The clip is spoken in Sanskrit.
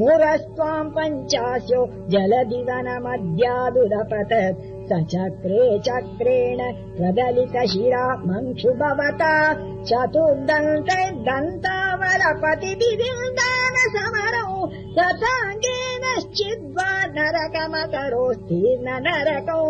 मुरस्त्वाम् पञ्चास्यो जलदिवनमद्यादुदपतत् स चक्रे चक्रेण प्रदलित शिरा मङ्क्षु भवता दन्तावलपतिभिन्दान समरौ तथाङ्गेनश्चिद्वा केनश्चिद्वा नरकौ